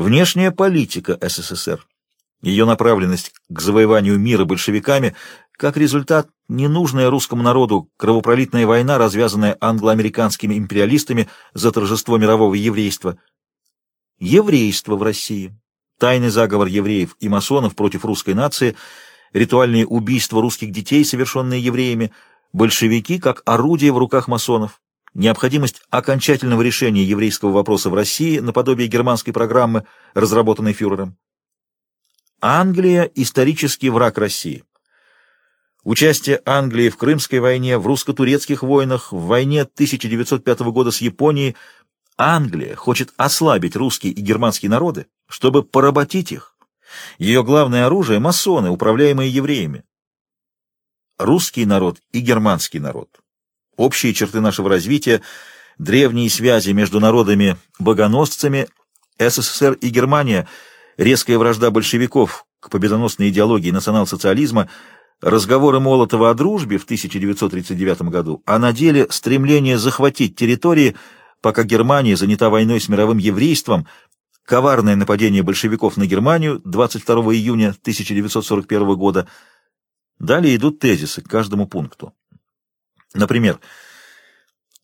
Внешняя политика СССР. Ее направленность к завоеванию мира большевиками, как результат, ненужная русскому народу кровопролитная война, развязанная англо-американскими империалистами за торжество мирового еврейства. Еврейство в России. Тайный заговор евреев и масонов против русской нации, ритуальные убийства русских детей, совершенные евреями, большевики как орудие в руках масонов, необходимость окончательного решения еврейского вопроса в России наподобие германской программы, разработанной фюрером. Англия – исторический враг России. Участие Англии в Крымской войне, в русско-турецких войнах, в войне 1905 года с Японией. Англия хочет ослабить русские и германские народы, чтобы поработить их. Ее главное оружие – масоны, управляемые евреями. Русский народ и германский народ. Общие черты нашего развития, древние связи между народами-богоносцами, СССР и Германия – резкая вражда большевиков к победоносной идеологии национал-социализма, разговоры Молотова о дружбе в 1939 году, а на деле стремление захватить территории, пока Германия занята войной с мировым еврейством, коварное нападение большевиков на Германию 22 июня 1941 года. Далее идут тезисы к каждому пункту. Например,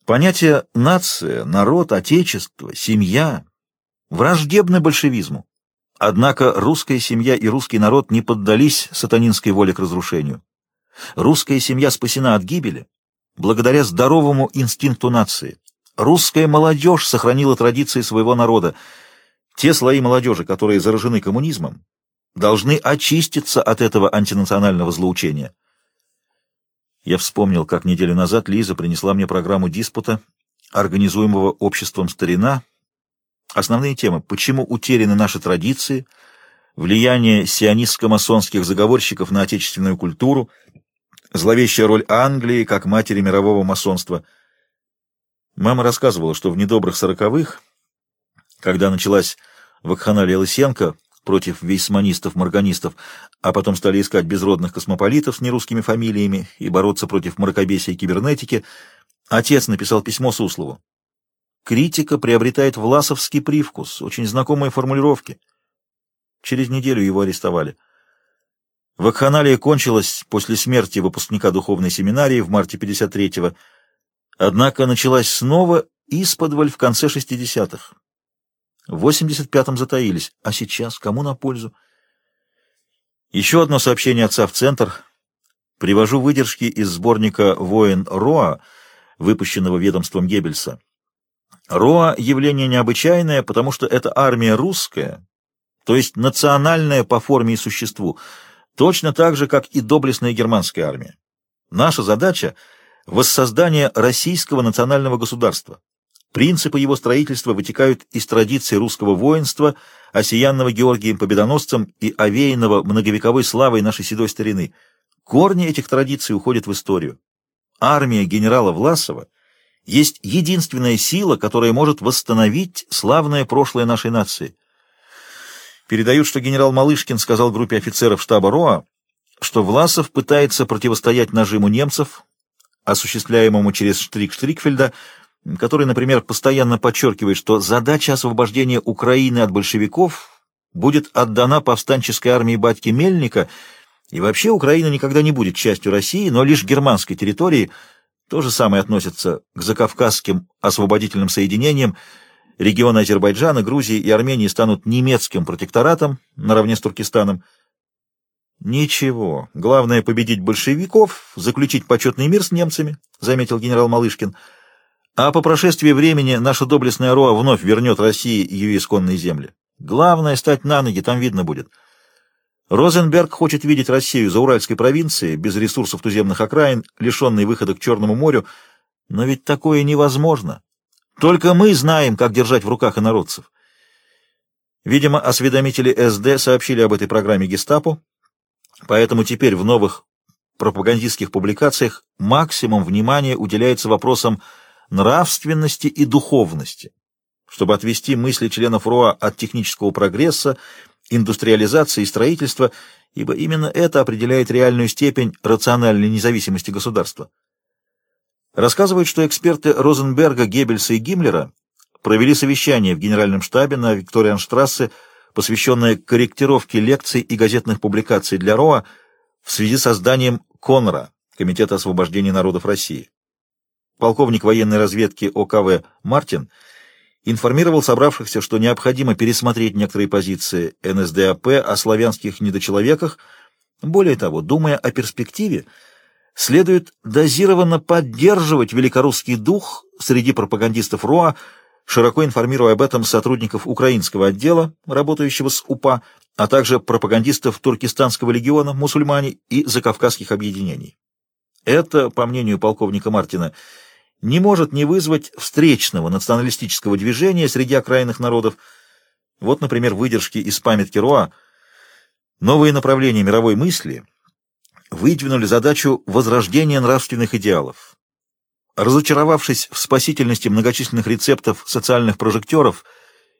понятие «нация», «народ», «отечество», «семья» враждебны большевизму. Однако русская семья и русский народ не поддались сатанинской воле к разрушению. Русская семья спасена от гибели благодаря здоровому инстинкту нации. Русская молодежь сохранила традиции своего народа. Те слои молодежи, которые заражены коммунизмом, должны очиститься от этого антинационального злоучения. Я вспомнил, как неделю назад Лиза принесла мне программу диспута, организуемого обществом «Старина», Основные темы. Почему утеряны наши традиции, влияние сионистско-масонских заговорщиков на отечественную культуру, зловещая роль Англии как матери мирового масонства. Мама рассказывала, что в недобрых сороковых, когда началась вакханалия Лысенко против вейсманистов-морганистов, а потом стали искать безродных космополитов с нерусскими фамилиями и бороться против мракобесия и кибернетики, отец написал письмо Суслову. Критика приобретает власовский привкус, очень знакомые формулировки. Через неделю его арестовали. Вакханалия кончилась после смерти выпускника духовной семинарии в марте 53-го, однако началась снова исподволь в конце 60-х. В 85-м затаились, а сейчас кому на пользу? Еще одно сообщение отца в центр. Привожу выдержки из сборника «Воин Роа», выпущенного ведомством Геббельса. Роа — явление необычайное, потому что это армия русская, то есть национальная по форме и существу, точно так же, как и доблестная германская армия. Наша задача — воссоздание российского национального государства. Принципы его строительства вытекают из традиций русского воинства, осиянного Георгием Победоносцем и овеянного многовековой славой нашей седой старины. Корни этих традиций уходят в историю. Армия генерала Власова — есть единственная сила, которая может восстановить славное прошлое нашей нации. Передают, что генерал Малышкин сказал группе офицеров штаба РОА, что Власов пытается противостоять нажиму немцев, осуществляемому через Штрик Штрикфельда, который, например, постоянно подчеркивает, что задача освобождения Украины от большевиков будет отдана повстанческой армии батьки Мельника, и вообще Украина никогда не будет частью России, но лишь германской территории – то же самое относится к закавказским освободительным соединениям. Регионы Азербайджана, Грузии и Армении станут немецким протекторатом наравне с Туркестаном. «Ничего. Главное — победить большевиков, заключить почетный мир с немцами», — заметил генерал Малышкин. «А по прошествии времени наша доблестная Роа вновь вернет России ее исконные земли. Главное — стать на ноги, там видно будет». Розенберг хочет видеть Россию за Уральской провинцией, без ресурсов туземных окраин, лишенной выхода к Черному морю. Но ведь такое невозможно. Только мы знаем, как держать в руках инородцев. Видимо, осведомители СД сообщили об этой программе гестапо, поэтому теперь в новых пропагандистских публикациях максимум внимания уделяется вопросам нравственности и духовности, чтобы отвести мысли членов РОА от технического прогресса индустриализации и строительства, ибо именно это определяет реальную степень рациональной независимости государства. Рассказывают, что эксперты Розенберга, Геббельса и Гиммлера провели совещание в Генеральном штабе на Викторианштрассе, посвященное корректировке лекций и газетных публикаций для РОА в связи с созданием КОНРА, Комитета освобождения народов России. Полковник военной разведки ОКВ Мартин информировал собравшихся, что необходимо пересмотреть некоторые позиции НСДАП о славянских недочеловеках. Более того, думая о перспективе, следует дозированно поддерживать великорусский дух среди пропагандистов РОА, широко информируя об этом сотрудников украинского отдела, работающего с УПА, а также пропагандистов Туркестанского легиона, мусульмане и закавказских объединений. Это, по мнению полковника Мартина, не может не вызвать встречного националистического движения среди окраинных народов. Вот, например, выдержки из памятки Роа. Новые направления мировой мысли выдвинули задачу возрождения нравственных идеалов. Разочаровавшись в спасительности многочисленных рецептов социальных прожекторов,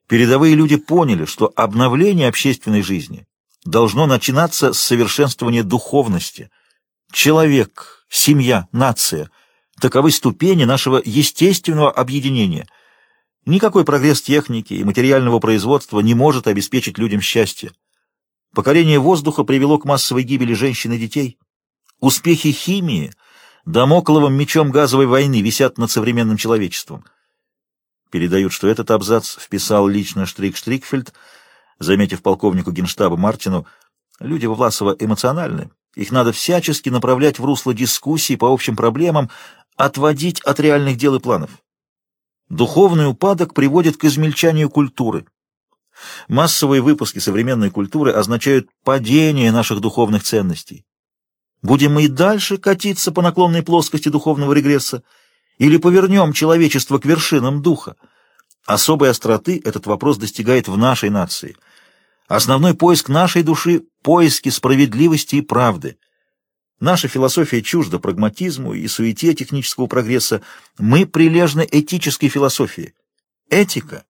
передовые люди поняли, что обновление общественной жизни должно начинаться с совершенствования духовности. Человек, семья, нация — таковы ступени нашего естественного объединения. Никакой прогресс техники и материального производства не может обеспечить людям счастье. Покорение воздуха привело к массовой гибели женщин и детей. Успехи химии — Дамокловым мечом газовой войны висят над современным человечеством. Передают, что этот абзац вписал лично Штрик-Штрикфельд, заметив полковнику генштаба Мартину, люди Власова эмоциональны, их надо всячески направлять в русло дискуссий по общим проблемам, отводить от реальных дел и планов. Духовный упадок приводит к измельчанию культуры. Массовые выпуски современной культуры означают падение наших духовных ценностей. Будем мы и дальше катиться по наклонной плоскости духовного регресса или повернем человечество к вершинам духа? Особой остроты этот вопрос достигает в нашей нации. Основной поиск нашей души — поиски справедливости и правды. Наша философия чужда прагматизму и суете технического прогресса. Мы прилежны этической философии. Этика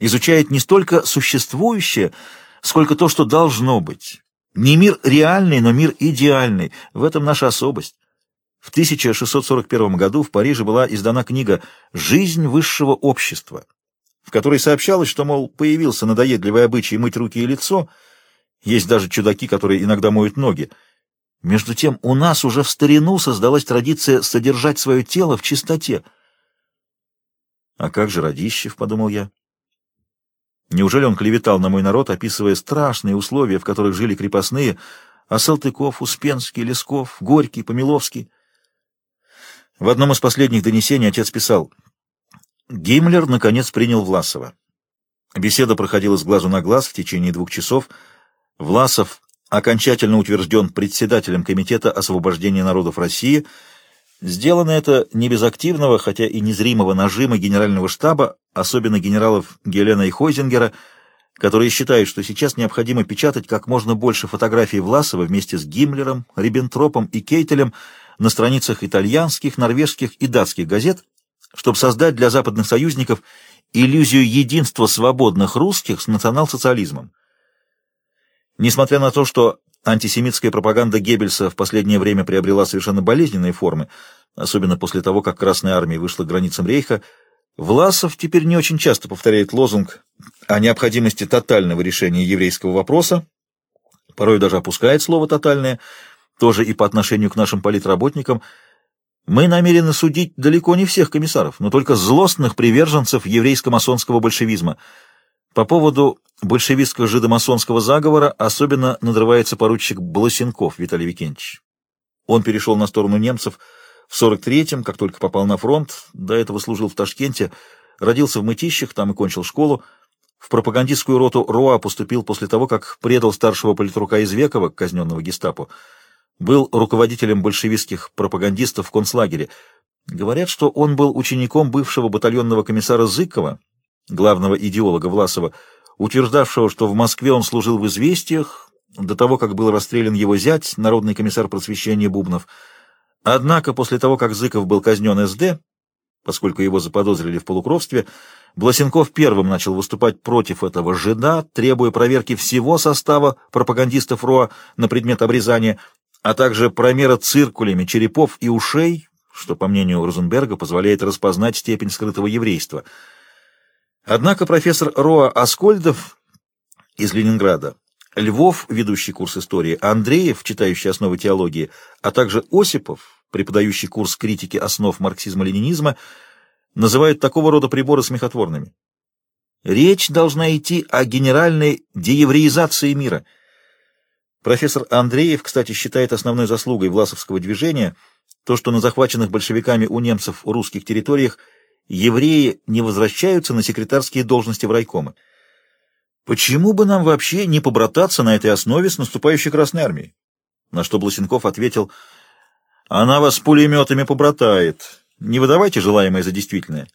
изучает не столько существующее, сколько то, что должно быть. Не мир реальный, но мир идеальный. В этом наша особость. В 1641 году в Париже была издана книга «Жизнь высшего общества», в которой сообщалось, что, мол, появился надоедливый обычай мыть руки и лицо, есть даже чудаки, которые иногда моют ноги. Между тем, у нас уже в старину создалась традиция содержать свое тело в чистоте. «А как же Радищев?» — подумал я. Неужели он клеветал на мой народ, описывая страшные условия, в которых жили крепостные, а Салтыков, Успенский, Лесков, Горький, Помиловский? В одном из последних донесений отец писал, «Гиммлер, наконец, принял Власова. Беседа проходила с глазу на глаз в течение двух часов. Власов окончательно утвержден председателем Комитета освобождения народов России — Сделано это не без активного, хотя и незримого нажима генерального штаба, особенно генералов Гелена и Хойзингера, которые считают, что сейчас необходимо печатать как можно больше фотографий Власова вместе с Гиммлером, Риббентропом и Кейтелем на страницах итальянских, норвежских и датских газет, чтобы создать для западных союзников иллюзию единства свободных русских с национал-социализмом. Несмотря на то, что Антисемитская пропаганда Геббельса в последнее время приобрела совершенно болезненные формы, особенно после того, как Красная Армия вышла к границам Рейха. Власов теперь не очень часто повторяет лозунг о необходимости тотального решения еврейского вопроса, порой даже опускает слово «тотальное», тоже и по отношению к нашим политработникам. Мы намерены судить далеко не всех комиссаров, но только злостных приверженцев еврейско-масонского большевизма – по поводу большевистского жидомасонского заговора особенно надрывается поручик Бласенков Виталий Викентьевич. Он перешел на сторону немцев в 43-м, как только попал на фронт, до этого служил в Ташкенте, родился в Мытищах, там и кончил школу. В пропагандистскую роту РОА поступил после того, как предал старшего политрука Извекова, казненного гестапо, был руководителем большевистских пропагандистов в концлагере. Говорят, что он был учеником бывшего батальонного комиссара Зыкова, главного идеолога Власова, утверждавшего, что в Москве он служил в «Известиях», до того, как был расстрелян его зять, народный комиссар просвещения Бубнов. Однако после того, как Зыков был казнен СД, поскольку его заподозрили в полукровстве, Бласенков первым начал выступать против этого жида, требуя проверки всего состава пропагандистов РОА на предмет обрезания, а также промера циркулями черепов и ушей, что, по мнению Розенберга, позволяет распознать степень скрытого еврейства — Однако профессор Роа Аскольдов из Ленинграда, Львов, ведущий курс истории, Андреев, читающий основы теологии, а также Осипов, преподающий курс критики основ марксизма-ленинизма, называют такого рода приборы смехотворными. Речь должна идти о генеральной деевреизации мира. Профессор Андреев, кстати, считает основной заслугой власовского движения то, что на захваченных большевиками у немцев русских территориях евреи не возвращаются на секретарские должности в райкомы. Почему бы нам вообще не побрататься на этой основе с наступающей Красной Армией? На что Бласенков ответил, она вас пулеметами побратает. Не выдавайте желаемое за действительное.